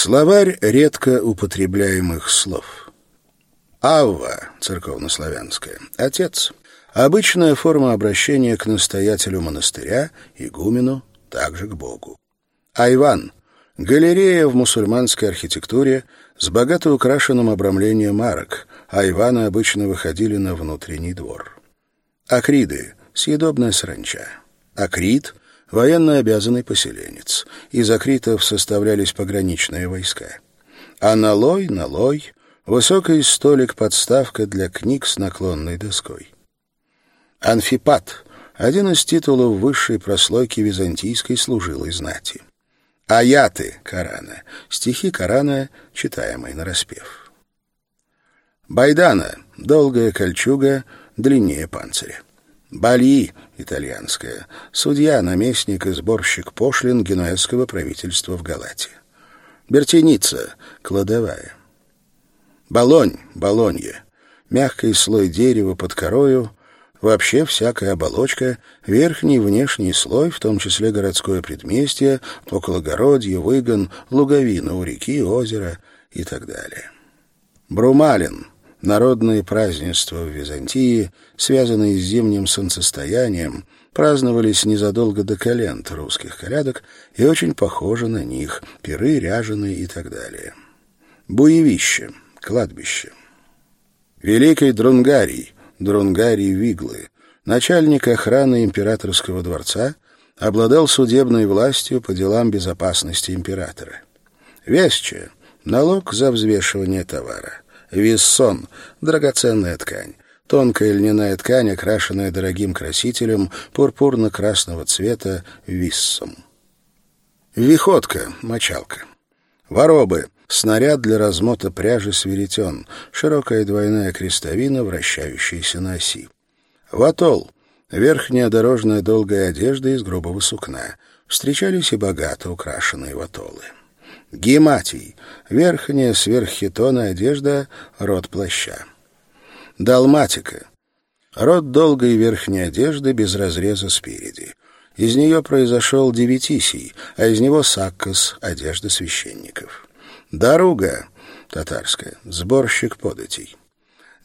Словарь редко употребляемых слов. Авва, церковнославянская, отец. Обычная форма обращения к настоятелю монастыря, игумену, также к Богу. Айван — галерея в мусульманской архитектуре с богато украшенным обрамлением арок, айваны обычно выходили на внутренний двор. Акриды — съедобная саранча. Акрид — военно обязанный поселенец. Из акритов составлялись пограничные войска. А налой, налой — высокий столик-подставка для книг с наклонной доской. Анфипат — один из титулов высшей прослойки византийской служилой знати. Аяты Корана. Стихи Корана, читаемые на распев. Байдана. Долгая кольчуга, длиннее панциря. Бали, итальянская. Судья, наместник и сборщик пошлин генуэзского правительства в Галатии. Бертеница, кладовая. Болонь, болонья. Мягкий слой дерева под корою, Вообще всякая оболочка, верхний и внешний слой, в том числе городское предместье, окологородье, выгон, луговина у реки, озера и так далее. Брумалин — народные празднества в Византии, связанные с зимним солнцестоянием, праздновались незадолго до калент русских колядок и очень похожи на них, пиры, ряженые и так далее. Буевище, кладбище. Великий Друнгарий — Друнгарий Виглы, начальник охраны императорского дворца, обладал судебной властью по делам безопасности императора. Весче — налог за взвешивание товара. Виссон — драгоценная ткань. Тонкая льняная ткань, окрашенная дорогим красителем пурпурно-красного цвета виссом. Виходка — мочалка. Воробы снаряд для размота пряжи с веретен, широкая двойная крестовина, вращающаяся на оси. Ватол — верхняя дорожная долгая одежда из грубого сукна. Встречались и богато украшенные ватолы. Гематий — верхняя сверххитона одежда, рот плаща. Далматика — рот долгой верхней одежды без разреза спереди. Из нее произошел девятисий, а из него саккос — одежда священников. Дорога татарская, сборщик податей.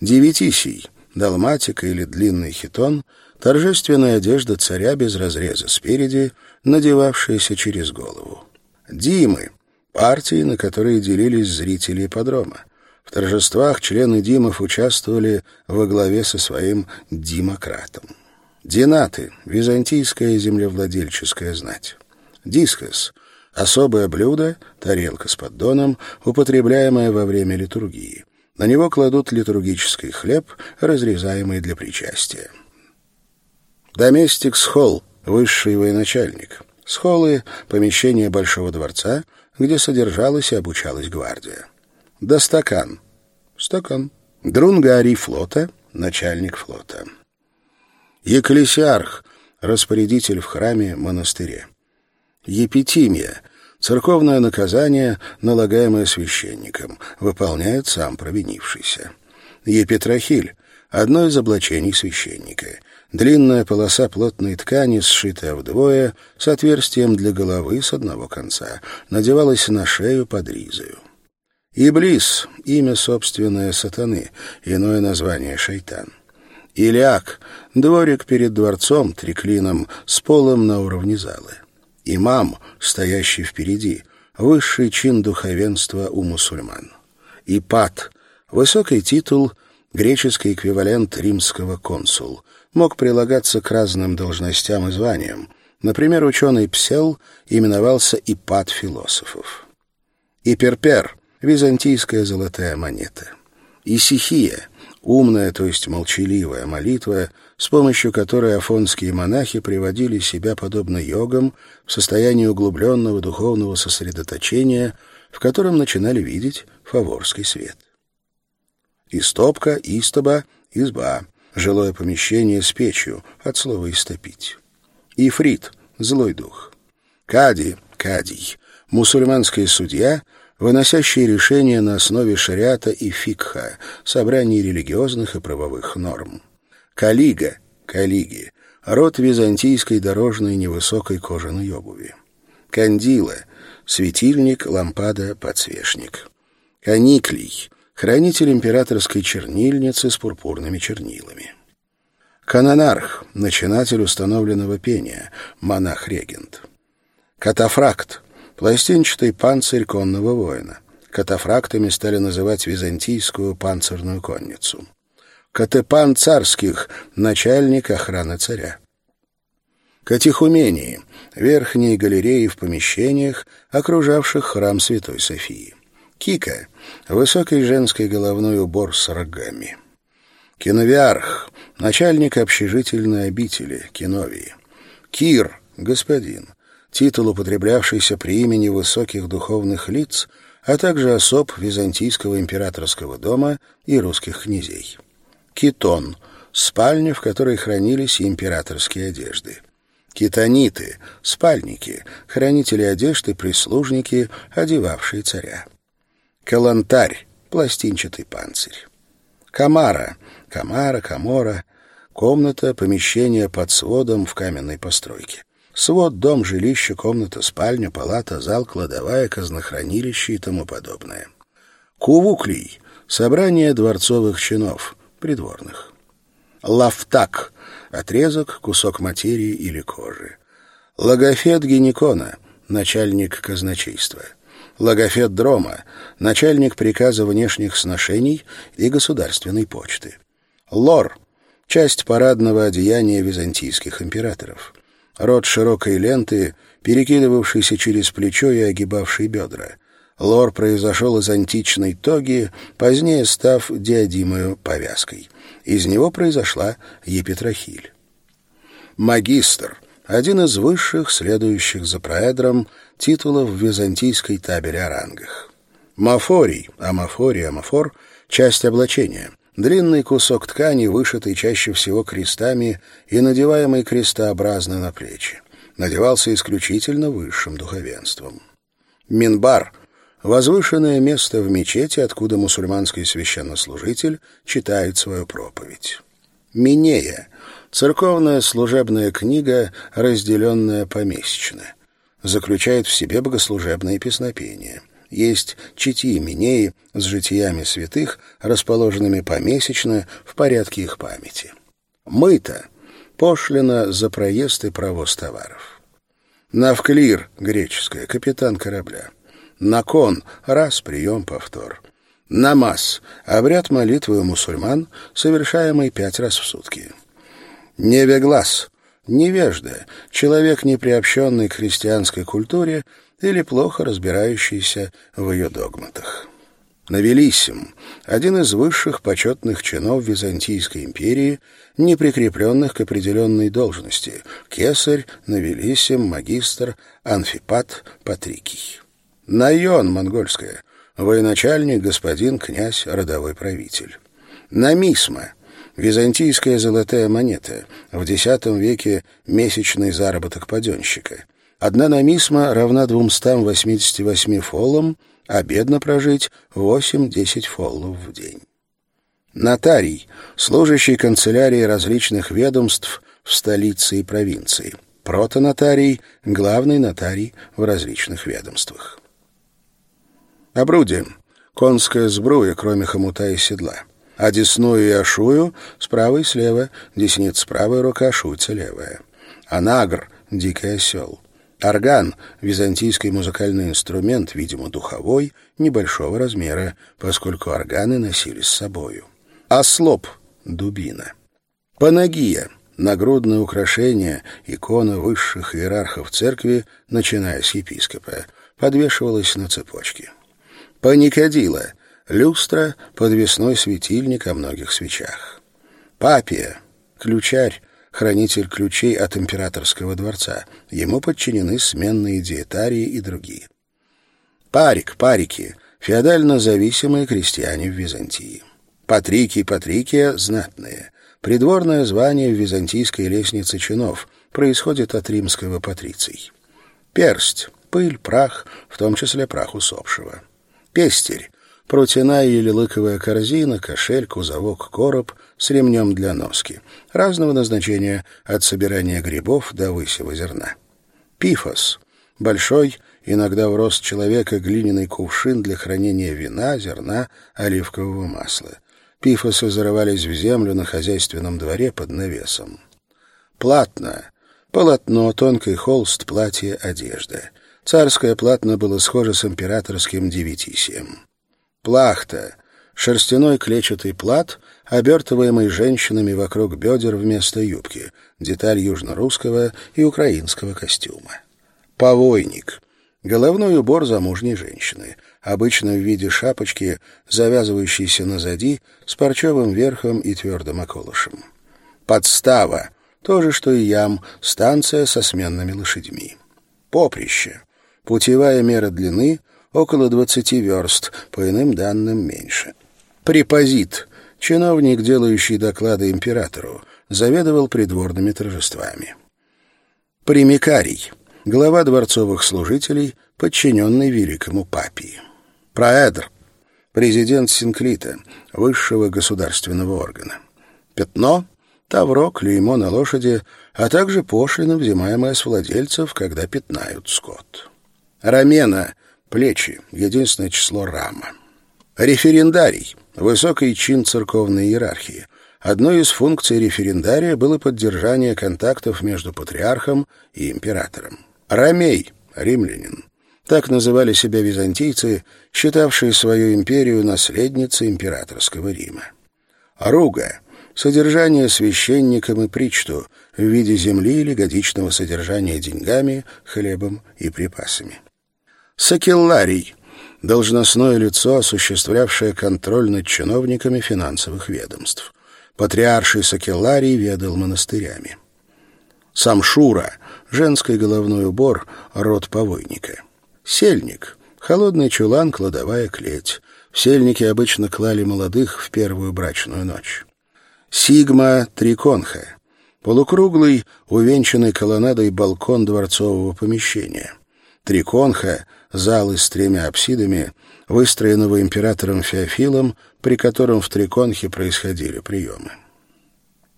Девятисий, далматика или длинный хитон, торжественная одежда царя без разреза спереди, надевавшаяся через голову. Димы, партии, на которые делились зрители ипподрома. В торжествах члены Димов участвовали во главе со своим демократом. Динаты — византийская землевладельческая знать. Дискос Особое блюдо — тарелка с поддоном, употребляемое во время литургии. На него кладут литургический хлеб, разрезаемый для причастия. Доместик Схол — высший военачальник. Схолы — помещение Большого дворца, где содержалась и обучалась гвардия. Достакан — стакан. Друнгарий флота — начальник флота. Екклесиарх — распорядитель в храме монастыре. Епитимия — церковное наказание, налагаемое священником, выполняет сам провинившийся. Епитрахиль — одно из облачений священника. Длинная полоса плотной ткани, сшитая вдвое, с отверстием для головы с одного конца, надевалась на шею под ризою. Иблис — имя собственное сатаны, иное название — шайтан. Илиак — дворик перед дворцом, триклином, с полом на уровне залы. Имам, стоящий впереди, высший чин духовенства у мусульман. Ипат — высокий титул, греческий эквивалент римского консул, мог прилагаться к разным должностям и званиям. Например, ученый Псел именовался Ипат философов. Иперпер — византийская золотая монета. Исихия — умная, то есть молчаливая молитва, с помощью которой афонские монахи приводили себя, подобно йогам, в состояние углубленного духовного сосредоточения, в котором начинали видеть фаворский свет. Истопка, истоба, изба, жилое помещение с печью, от слова «истопить». Ифрит, злой дух. Кади, кадий, мусульманский судья, выносящий решения на основе шариата и фикха, собраний религиозных и правовых норм. Калига, калиги, род византийской дорожной невысокой кожаной обуви. Кандила, светильник, лампада, подсвечник. Каниклий — хранитель императорской чернильницы с пурпурными чернилами. Канонарх — начинатель установленного пения, монах-регент. Катафракт — пластинчатый панцирь конного воина. Катафрактами стали называть византийскую панцирную конницу. Катепан царских — начальник охраны царя. Катехумении — верхние галереи в помещениях, окружавших храм Святой Софии. Кика — высокий женский головной убор с рогами. Киновиарх — начальник общежительной обители, киновии. Кир — господин, титул, употреблявшийся при имени высоких духовных лиц, а также особ Византийского императорского дома и русских князей. Китон — спальня, в которой хранились императорские одежды. Китониты — спальники, хранители одежды прислужники, одевавшие царя. Калантарь — пластинчатый панцирь. Камара — камара, камора — комната, помещение под сводом в каменной постройке. Свод, дом, жилище, комната, спальня, палата, зал, кладовая, казнохранилище и тому подобное. Кувуклий — собрание дворцовых чинов, придворных. Лафтак — отрезок, кусок материи или кожи. Логофет Геникона — начальник казначейства. Логофет Дрома — начальник приказа внешних сношений и государственной почты. Лор — часть парадного одеяния византийских императоров. Рот широкой ленты, перекидывавшийся через плечо и огибавший бедра. Лор произошел из античной тоги, позднее став диадимою повязкой. Из него произошла епитрахиль. Магистр — один из высших, следующих за проэдром, титулов в византийской табеле о рангах. Мафорий, амафорий, амафор — часть облачения — длинный кусок ткани, вышитый чаще всего крестами и надеваемый крестообразно на плечи. Надевался исключительно высшим духовенством. Минбар — возвышенное место в мечети, откуда мусульманский священнослужитель читает свою проповедь. Минея — церковная служебная книга, разделенная помесячно. Заключает в себе богослужебные песнопения. Есть чити Минеи с житиями святых, расположенными помесячно в порядке их памяти. Мыто — пошлина за проезд и провоз товаров. Навклир — греческое, капитан корабля. Након — раз, прием, повтор. Намаз — обряд молитвы у мусульман, совершаемый пять раз в сутки. Невеглаз — невежда, человек, не приобщенный к христианской культуре или плохо разбирающийся в ее догматах. Навелиссим — один из высших почетных чинов Византийской империи, не прикрепленных к определенной должности — кесарь, навелиссим, магистр, анфипат, патрикий. Найон, монгольская. Военачальник, господин, князь, родовой правитель. Намисма. Византийская золотая монета. В X веке месячный заработок паденщика. Одна намисма равна 288 фоллам, а бедно прожить 8-10 фоллов в день. Нотарий, служащий канцелярии различных ведомств в столице и провинции. Протонотарий, главный нотарий в различных ведомствах. Обрудие. Конская сбруя, кроме хомута и седла. А десную и ашую справа и слева, десница правая рука, шуйца левая. Анагр — дикий осел. Орган — византийский музыкальный инструмент, видимо, духовой, небольшого размера, поскольку органы носились с собою. Ослоп — дубина. Панагия — нагрудное украшение, икона высших иерархов церкви, начиная с епископа, подвешивалась на цепочке. Паникадила — люстра, подвесной светильник о многих свечах. Папия — ключарь, хранитель ключей от императорского дворца. Ему подчинены сменные диетарии и другие. Парик, парики — феодально зависимые крестьяне в Византии. Патрики патрикия — знатные. Придворное звание в византийской лестнице чинов происходит от римского патриций. Персть — пыль, прах, в том числе прах усопшего. Пестерь — прутяная или лыковая корзина, кошель, кузовок, короб с ремнем для носки. Разного назначения, от собирания грибов до высева зерна. Пифос — большой иногда в рост человека глиняный кувшин для хранения вина, зерна, оливкового масла. Пифосы зарывались в землю на хозяйственном дворе под навесом. Платно. Полотно, тонкий холст, платье, одежда. Царское платно было схоже с императорским девятисием. Плахта. Шерстяной клетчатый плат, обертываемый женщинами вокруг бедер вместо юбки, деталь южно-русского и украинского костюма. Повойник. Головной убор замужней женщины, обычно в виде шапочки, завязывающейся назади, с парчевым верхом и твердым околышем. Подстава. То же, что и ям, станция со сменными лошадьми. Поприще. Путевая мера длины — около 20 верст, по иным данным меньше. Препозит — чиновник, делающий доклады императору, заведовал придворными торжествами. Примикарий — глава дворцовых служителей, подчиненный великому папии. Проэдр — президент Синклита, высшего государственного органа. Пятно — тавро, клеймо на лошади, а также пошлина, взимаемая с владельцев, когда пятнают скот. Рамена — плечи, единственное число рама. Референдарий — высокий чин церковной иерархии. Одной из функций референдария было поддержание контактов между патриархом и императором. Ромей — римлянин. Так называли себя византийцы, считавшие свою империю наследницей императорского Рима. Руга — содержание священником и причту в виде земли или годичного содержания деньгами, хлебом и припасами. Сакелларий — должностное лицо, осуществлявшее контроль над чиновниками финансовых ведомств. Патриарший Сакелларий ведал монастырями. Самшура — женский головной убор, род повойника. Сельник — холодный чулан, кладовая клеть. В сельнике обычно клали молодых в первую брачную ночь. Сигма — триконха — полукруглый, увенчанный колоннадой балкон дворцового помещения. Триконха залы с тремя апсидами, выстроенного императором Феофилом, при котором в Триконхе происходили приемы.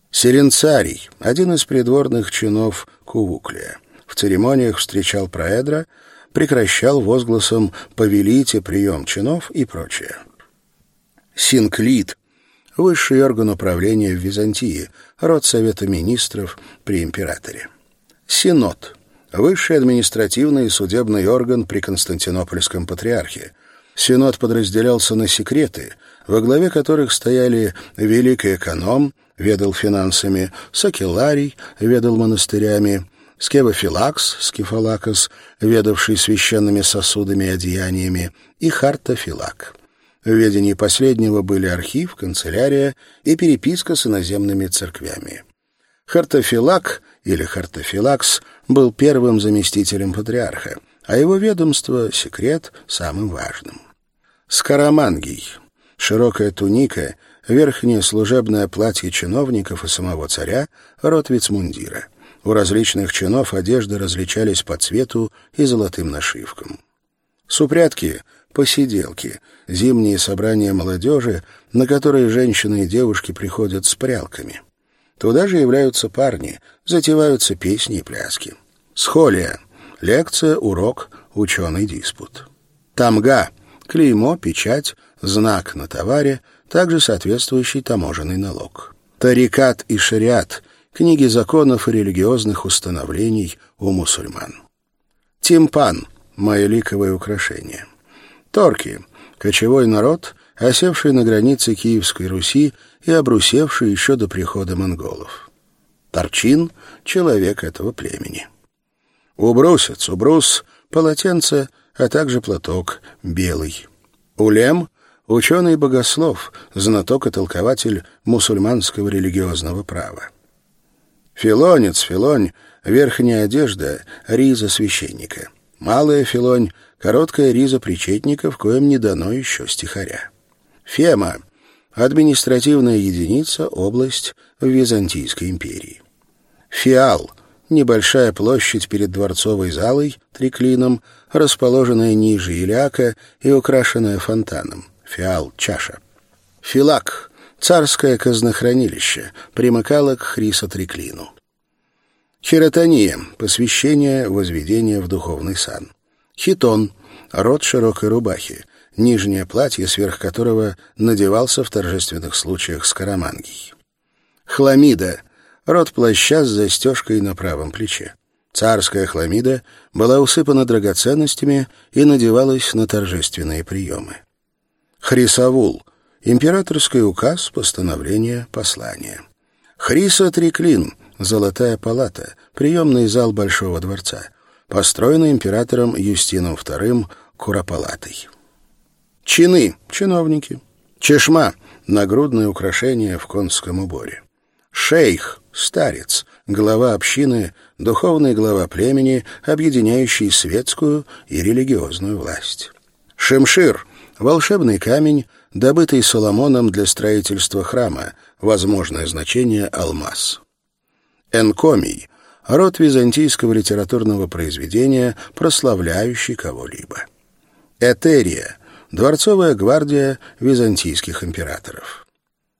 Серенцарий, один из придворных чинов Кувуклия, в церемониях встречал проэдра, прекращал возгласом «повелите прием чинов» и прочее. Синклит — высший орган управления в Византии, род Совета министров при императоре. Синод — высший административный и судебный орган при Константинопольском патриархе. Синод подразделялся на секреты, во главе которых стояли великий эконом, ведал финансами, Сакеларий, ведал монастырями, Скевофилакс, Скифалакос, ведавший священными сосудами и одеяниями, и Хартофилак. В ведении последнего были архив, канцелярия и переписка с иноземными церквями. Хартофилак или Хартофилакс был первым заместителем патриарха, а его ведомство — секрет самым важным. Скоромангий — широкая туника, верхнее служебное платье чиновников и самого царя, рот вицмундира. У различных чинов одежды различались по цвету и золотым нашивкам. Супрятки — посиделки, зимние собрания молодежи, на которые женщины и девушки приходят с прялками. Туда же являются парни, затеваются песни и пляски. Схолия — лекция, урок, ученый диспут. Тамга — клеймо, печать, знак на товаре, также соответствующий таможенный налог. Тарикат и шариат — книги законов и религиозных установлений у мусульман. Тимпан — маяликовое украшение. Торки — кочевой народ, осевший на границе Киевской Руси и обрусевший еще до прихода монголов. Торчин — человек этого племени. Убрусец, убрус, полотенце, а также платок белый. Улем — ученый-богослов, знаток и толкователь мусульманского религиозного права. Филонец, филонь — верхняя одежда, риза священника. Малая филонь — короткая риза причетника, в коем не дано еще стихаря. Фема административная единица, область в Византийской империи. Фиал — небольшая площадь перед дворцовой залой, триклином, расположенная ниже Иляка и украшенная фонтаном. Фиал — чаша. Филак — царское казнохранилище, примыкало к хрисотриклину. Хиротония — посвящение, возведение в духовный сан. Хитон — род широкой рубахи, нижнее платье, сверх которого надевался в торжественных случаях скоромангий. Хламида — род плаща с застежкой на правом плече. Царская хламида была усыпана драгоценностями и надевалась на торжественные приемы. Хрисавул — императорский указ, постановление, послание. Хриса Триклин — золотая палата, приемный зал Большого дворца, построенный императором Юстином II Куропалатой. Чины — чиновники. Чешма — нагрудное украшение в конском уборе. Шейх — старец, глава общины, духовный глава племени, объединяющий светскую и религиозную власть. Шемшир — волшебный камень, добытый Соломоном для строительства храма, возможное значение — алмаз. Энкомий — род византийского литературного произведения, прославляющий кого-либо. Этерия — дворцовая гвардия византийских императоров.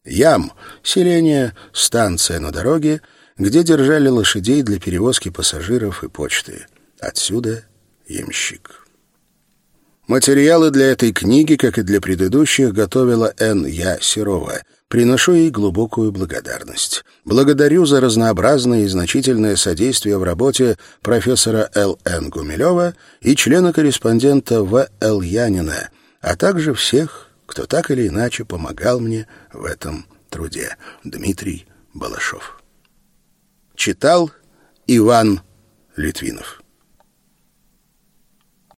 Ям — селение, станция на дороге, где держали лошадей для перевозки пассажиров и почты. Отсюда ямщик. Материалы для этой книги, как и для предыдущих, готовила Н. Я. Серова. Приношу ей глубокую благодарность. Благодарю за разнообразное и значительное содействие в работе профессора Л. Н. Гумилева и члена-корреспондента В. Л. Янина, а также всех, кто так или иначе помогал мне в этом труде. Дмитрий Балашов. Читал Иван Литвинов.